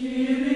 Kyrie.